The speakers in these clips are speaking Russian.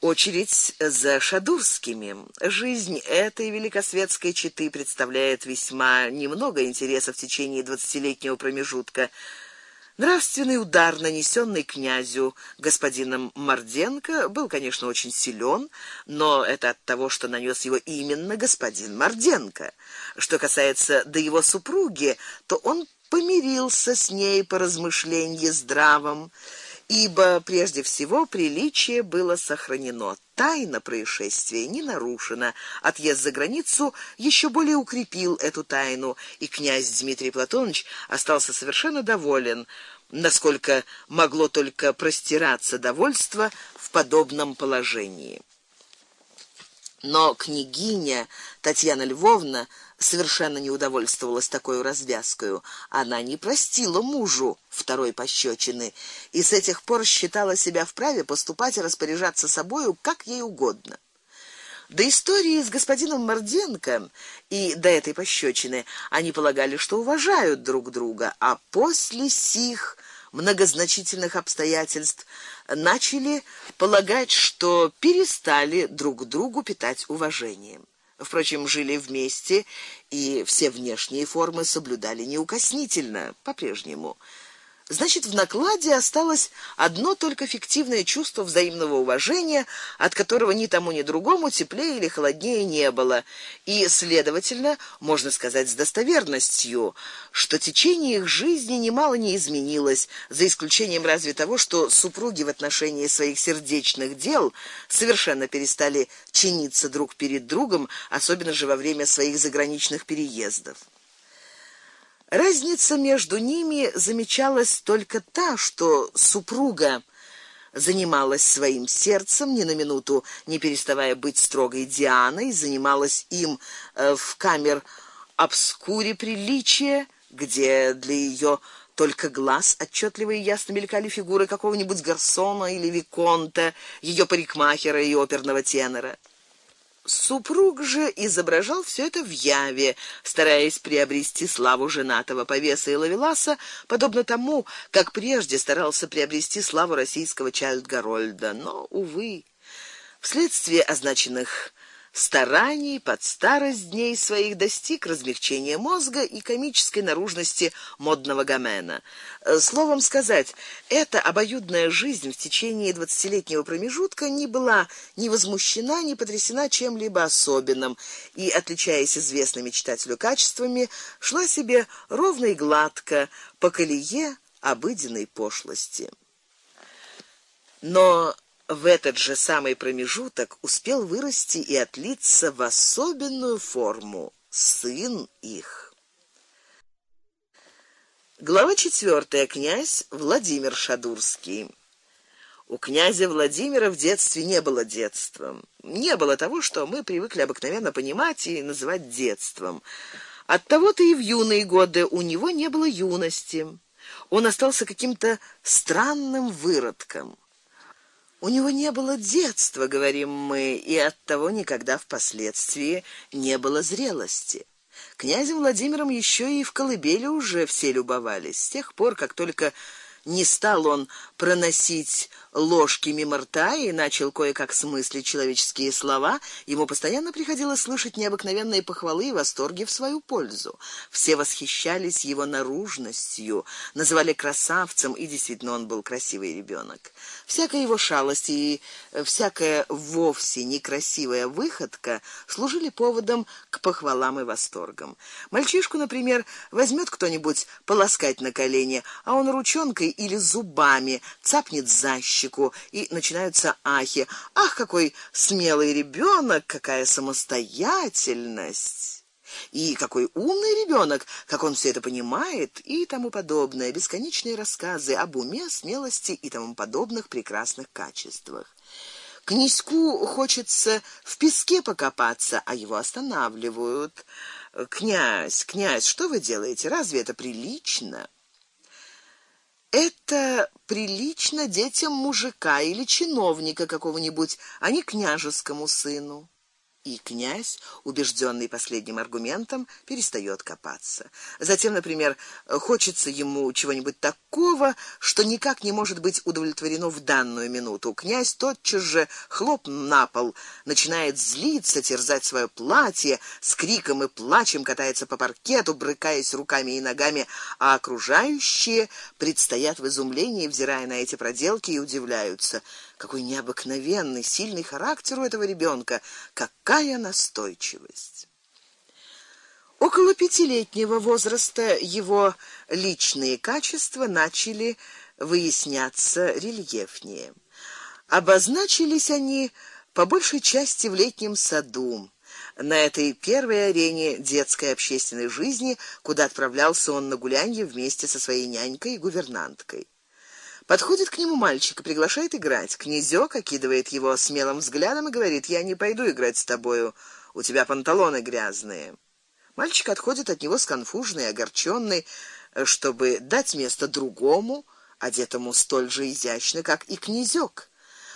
Очередь за Шадурскими. Жизнь этой великосветской четы представляет весьма немного интереса в течение двадцатилетнего промежутка. Нравственный удар, нанесенный князю господином Морденко, был, конечно, очень силен, но это от того, что нанес его именно господин Морденко. Что касается до его супруги, то он помирился с ней по размышлению здравом ибо прежде всего приличие было сохранено. Тайна происшествия не нарушена. Отъезд за границу еще более укрепил эту тайну, и князь Дмитрий Платонович остался совершенно доволен, насколько могло только простираться довольство в подобном положении. Но княгиня Татьяна Львовна совершенно не удовольствовалась такой развязкой. Она не простила мужу второй пощёчины и с этих пор считала себя вправе поступать и распоряжаться собою как ей угодно. До истории с господином Морденко и до этой пощёчины они полагали, что уважают друг друга, а после сих многозначительных обстоятельств начали полагать, что перестали друг другу питать уважением. Впрочем, жили вместе и все внешние формы соблюдали неукоснительно по-прежнему. Значит, в накладе осталось одно только фиктивное чувство взаимного уважения, от которого ни тому, ни другому теплее или холоднее не было, и, следовательно, можно сказать с достоверностью, что течение их жизни немало не изменилось, за исключением разве того, что супруги в отношении своих сердечных дел совершенно перестали чиниться друг перед другом, особенно же во время своих заграничных переездов. Разница между ними замечалась только та, что супруга занималась своим сердцем, ни на минуту не переставая быть строгой Дианой, занималась им э, в камер обскуре приличия, где для её только глаз отчетливо и ясно мелькали фигуры какого-нибудь гарсона или виконта, её парикмахера и оперного тенора. Супруг же изображал все это в яве, стараясь приобрести славу женатого повеса и лавеласа, подобно тому, как прежде старался приобрести славу российского Чайльд-Гарольда. Но увы, вследствие означенных стараний под старость дней своих достиг размягчения мозга и комической наружности модного гамена. Э, словом сказать, эта обоюдная жизнь в течение двадцатилетнего промежутка не была ни возмущена, ни потрясена чем-либо особенным и, отличаясь известными читателю качествами, шла себе ровно и гладко по колее обыденной пошлости. Но в этот же самый промежуток успел вырасти и отлиться в особенную форму сын их. Глава четвертая. Князь Владимир Шадурский. У князя Владимира в детстве не было детства. Не было того, что мы привыкли обыкновенно понимать и называть детством. От того-то и в юные годы у него не было юности. Он остался каким-то странным выродком. У него не было детства, говорим мы, и оттого никогда впоследствии не было зрелости. Князем Владимиром еще и в колыбели уже все любовались. С тех пор, как только не стал он проносить ложки мимо рта и начал кое-как смыслить человеческие слова, ему постоянно приходилось слышать необыкновенные похвалы и восторги в свою пользу. Все восхищались его наружностью, называли красавцем, и действительно он был красивый ребенок. Всякая его шалость и всякая вовсе некрасивая выходка служили поводом к похвалам и восторгам. Мальчишку, например, возьмет кто-нибудь поласкать на колени, а он ручонкой или зубами цапнет за щеку, и начинаются ахи. Ах, какой смелый ребенок, какая самостоятельность! И какой умный ребенок, как он все это понимает и тому подобное, бесконечные рассказы об уме, смелости и тому подобных прекрасных качествах. Князьку хочется в песке покопаться, а его останавливают. Князь, князь, что вы делаете? Разве это прилично? Это прилично детям мужика или чиновника какого-нибудь, а не княжескому сыну. И князь, убежденный последним аргументом, перестает копаться. Затем, например, хочется ему чего-нибудь такого, что никак не может быть удовлетворено в данную минуту. Князь тотчас же хлоп на пол, начинает злиться, терзать свое платье, с криком и плачем катается по паркету, брыкаясь руками и ногами, а окружающие предстоят в изумлении, взирая на эти проделки и удивляются. Какой необыкновенный, сильный характер у этого ребенка, какая настойчивость. Около пятилетнего возраста его личные качества начали выясняться рельефнее. Обозначились они по большей части в летнем саду, на этой первой арене детской общественной жизни, куда отправлялся он на гулянье вместе со своей нянькой и гувернанткой. Подходит к нему мальчик и приглашает играть. Князёк окидывает его смелым взглядом и говорит: "Я не пойду играть с тобою. У тебя панталоны грязные". Мальчик отходит от него сконфуженный, огорчённый, чтобы дать место другому, одетому столь же изящно, как и князёк.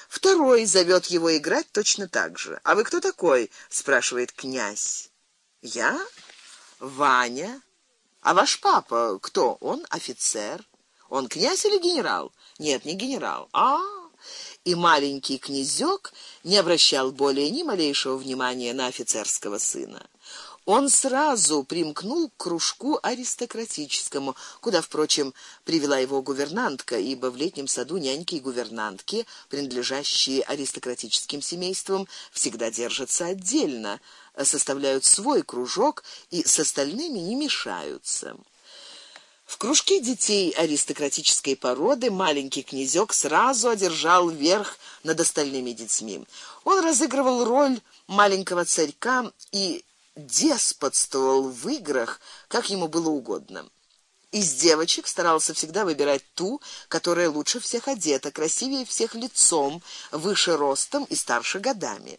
Второй зовёт его играть точно так же. "А вы кто такой?" спрашивает князь. "Я Ваня. А ваш папа кто? Он офицер. Он князь или генерал? Нет, не генерал. А, и маленький князёк не обращал более ни малейшего внимания на офицерского сына. Он сразу примкнул к кружку аристократическому, куда, впрочем, привела его гувернантка, ибо в летнем саду няньки и гувернантки, принадлежащие аристократическим семействам, всегда держатся отдельно, составляют свой кружок и с остальными не мешаются. В кружке детей аристократической породы маленький князёк сразу одержал верх над остальными детьми. Он разыгрывал роль маленького царька и деспотствовал в играх, как ему было угодно. Из девочек старался всегда выбирать ту, которая лучше всех одета, красивее всех лицом, выше ростом и старше годами.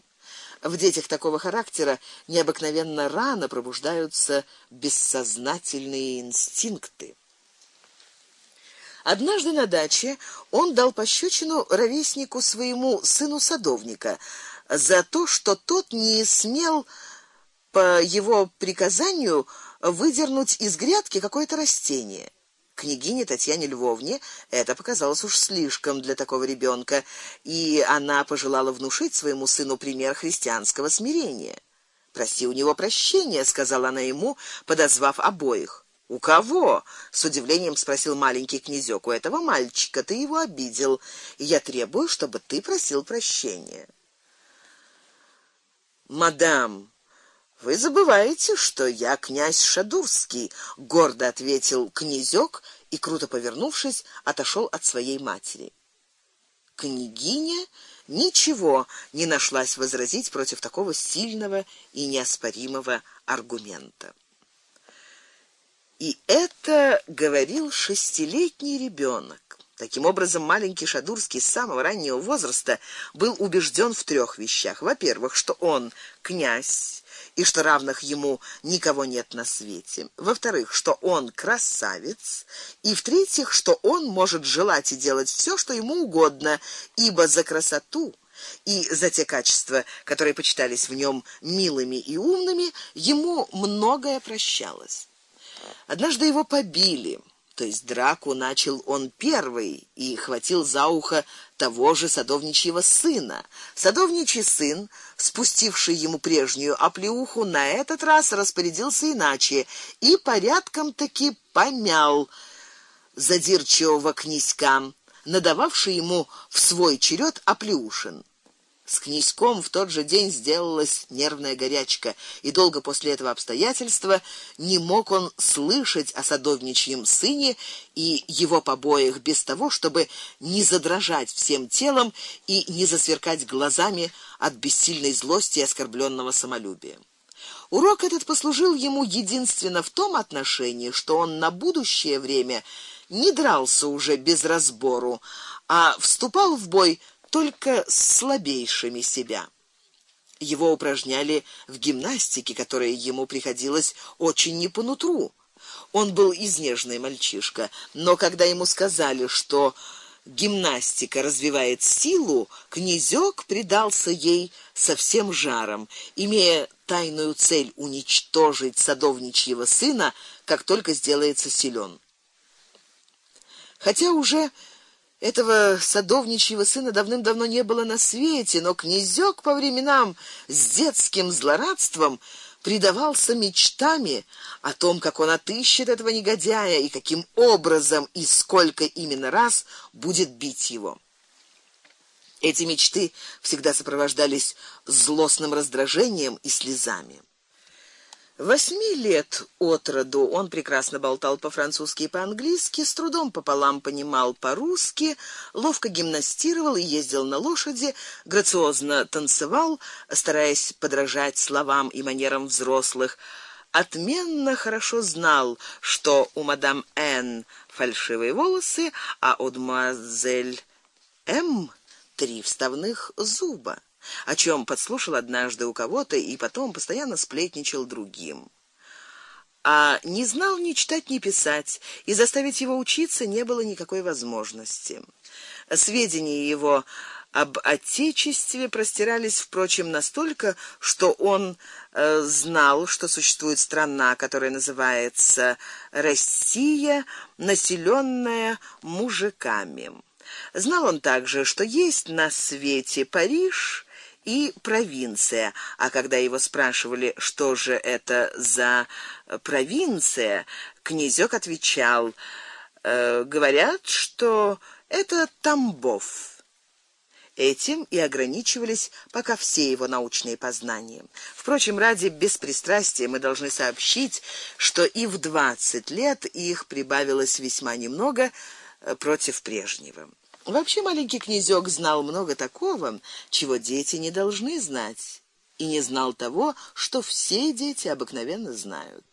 В детях такого характера необыкновенно рано пробуждаются бессознательные инстинкты. Однажды на даче он дал пощечину ровеснику своему сыну садовника за то, что тот не смел по его приказанию выдернуть из грядки какое-то растение. Княгине Татьяне Львовне это показалось уж слишком для такого ребенка, и она пожелала внушить своему сыну пример христианского смирения. "Проси у него прощения", сказала она ему, подозвав обоих. У кого? с удивлением спросил маленький князёк. У этого мальчика ты его обидел, и я требую, чтобы ты просил прощения. Мадам, вы забываете, что я князь Шадурский, гордо ответил князёк и круто повернувшись, отошел от своей матери. Княгиня ничего не нашлась возразить против такого сильного и неоспоримого аргумента. И это говорил шестилетний ребенок. Таким образом, маленький Шадурский с самого раннего возраста был убежден в трех вещах: во-первых, что он князь, и что равных ему никого нет на свете. Во-вторых, что он красавец, и в-третьих, что он может желать и делать все, что ему угодно, ибо за красоту и за те качества, которые почитались в нем милыми и умными, ему многое прощалось. Однажды его побили, то есть драку начал он первый и хватил за ухо того же садовничьего сына. Садовничий сын, спустивший ему прежнюю оплеуху, на этот раз распорядился иначе и порядком таки помял задирчивого князька, надававший ему в свой черед оплеушин. С князьком в тот же день сделалась нервная горячка, и долго после этого обстоятельства не мог он слышать о садовничьем сыне и его побоях без того, чтобы не задрожать всем телом и не засверкать глазами от бессильной злости и оскорбленного самолюбия. Урок этот послужил ему единственно в том отношении, что он на будущее время не дрался уже без разбору, а вступал в бой только с слабейшими себя. Его упражняли в гимнастике, которая ему приходилась очень не по нутру. Он был изнежный мальчишка, но когда ему сказали, что гимнастика развивает силу, князёк предался ей со всем жаром, имея тайную цель уничтожить садовничьего сына, как только сделается силен. Хотя уже этого садовничьего сына давным-давно не было на свете, но князёк по временам с детским злорадством предавался мечтами о том, как он отыщет этого негодяя и каким образом и сколько именно раз будет бить его. Эти мечты всегда сопровождались злостным раздражением и слезами. Восьми лет от роду он прекрасно болтал по-французски и по-английски, с трудом пополам понимал по-русски, ловко гимнастировал и ездил на лошади, грациозно танцевал, стараясь подражать словам и манерам взрослых. Отменно хорошо знал, что у мадам Н фальшивые волосы, а у мадемуазель М три вставных зуба о чем подслушал однажды у кого-то и потом постоянно сплетничал другим. А не знал ни читать, ни писать, и заставить его учиться не было никакой возможности. Сведения его об отечестве простирались, впрочем, настолько, что он э, знал, что существует страна, которая называется Россия, населенная мужиками. Знал он также, что есть на свете Париж, и провинция. А когда его спрашивали, что же это за провинция, князёк отвечал: э, говорят, что это Тамбов. Этим и ограничивались пока все его научные познания. Впрочем, ради беспристрастия мы должны сообщить, что и в двадцать лет их прибавилось весьма немного э, против прежнего. Вообще маленький князёк знал много такого, чего дети не должны знать, и не знал того, что все дети обыкновенно знают.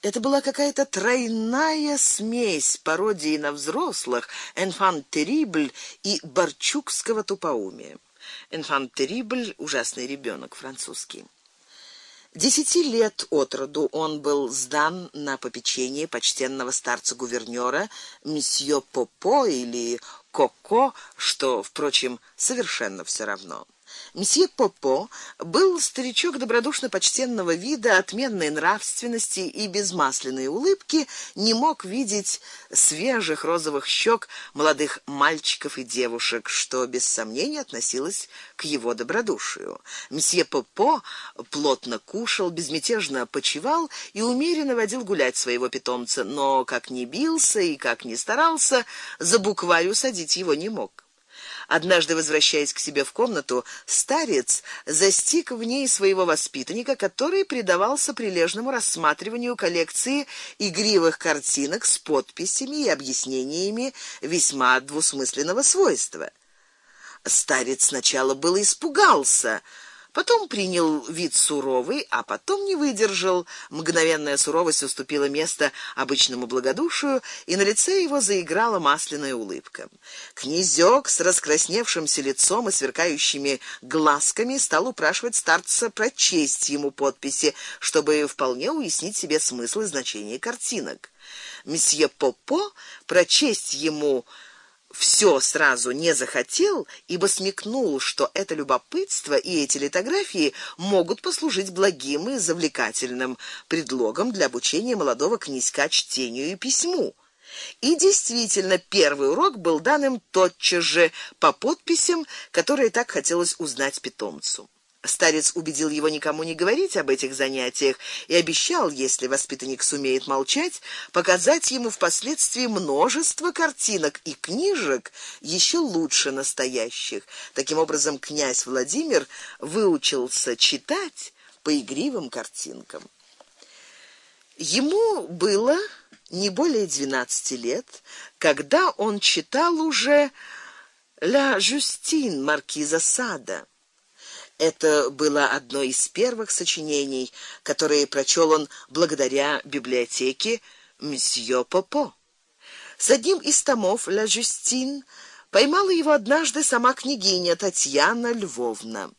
Это была какая-то тройная смесь пародии на взрослых, enfant terrible и барчукского тупоумия. Enfant terrible ужасный ребенок французский. Десяти лет от роду он был сдан на попечение почтенного старца-гувернёра месье Попо или Коко, что, впрочем, совершенно все равно. Месье Попо был старичок добродушно почтенного вида, отменной нравственности и без масляной улыбки, не мог видеть свежих розовых щек молодых мальчиков и девушек, что без сомнения относилось к его добродушию. Месье Попо плотно кушал, безмятежно почивал и умеренно водил гулять своего питомца, но как ни бился и как ни старался, за букварь усадить его не мог. Однажды, возвращаясь к себе в комнату, старец застиг в ней своего воспитанника, который предавался прилежному рассматриванию коллекции игривых картинок с подписями и объяснениями весьма двусмысленного свойства. Старец сначала было испугался, Потом принял вид суровый, а потом не выдержал. Мгновенная суровость уступила место обычному благодушию, и на лице его заиграла масляная улыбка. Князёк с раскрасневшимся лицом и сверкающими глазками стал упрашивать старца прочесть ему подписи, чтобы вполне уяснить себе смысл и значение картинок. Месье Попо прочесть ему все сразу не захотел, ибо смекнул, что это любопытство и эти литографии могут послужить благим и завлекательным предлогом для обучения молодого князька чтению и письму. И действительно, первый урок был дан им тотчас же по подписям, которые так хотелось узнать питомцу. Старец убедил его никому не говорить об этих занятиях и обещал, если воспитанник сумеет молчать, показать ему впоследствии множество картинок и книжек еще лучше настоящих. Таким образом, князь Владимир выучился читать по игривым картинкам. Ему было не более двенадцати лет, когда он читал уже «Ля Жюстин» маркиза Сада. Это было одно из первых сочинений, которые прочел он благодаря библиотеке месье Попо. С одним из томов «Ла Жюстин» поймала его однажды сама княгиня Татьяна Львовна.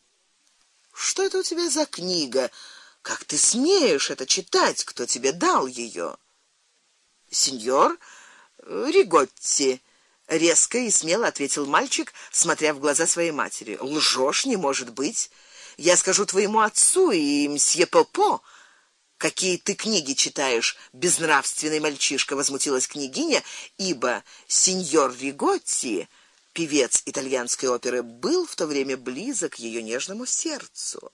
Что это у тебя за книга? Как ты смеешь это читать? Кто тебе дал ее? Сеньор Риготти резко и смело ответил мальчик, смотря в глаза своей матери. Лжешь не может быть. Я скажу твоему отцу и мсье Попо, какие ты книги читаешь, безнравственный мальчишка, возмутилась княгиня, ибо сеньор Риготти, певец итальянской оперы, был в то время близок ее нежному сердцу.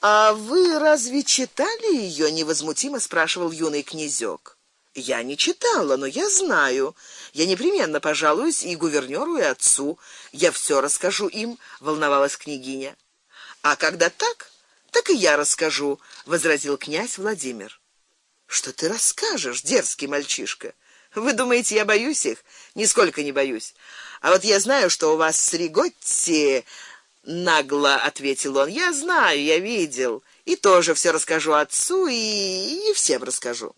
А вы разве читали ее? невозмутимо спрашивал юный князёк. Я не читала, но я знаю. Я непременно пожалуюсь и гувернёру, и отцу. Я всё расскажу им, волновалась княгиня. А когда так, так и я расскажу, возразил князь Владимир. Что ты расскажешь, дерзкий мальчишка? Вы думаете, я боюсь их? Нисколько не боюсь. А вот я знаю, что у вас с Риготти нагло ответил он. Я знаю, я видел, и тоже все расскажу отцу и и всем расскажу.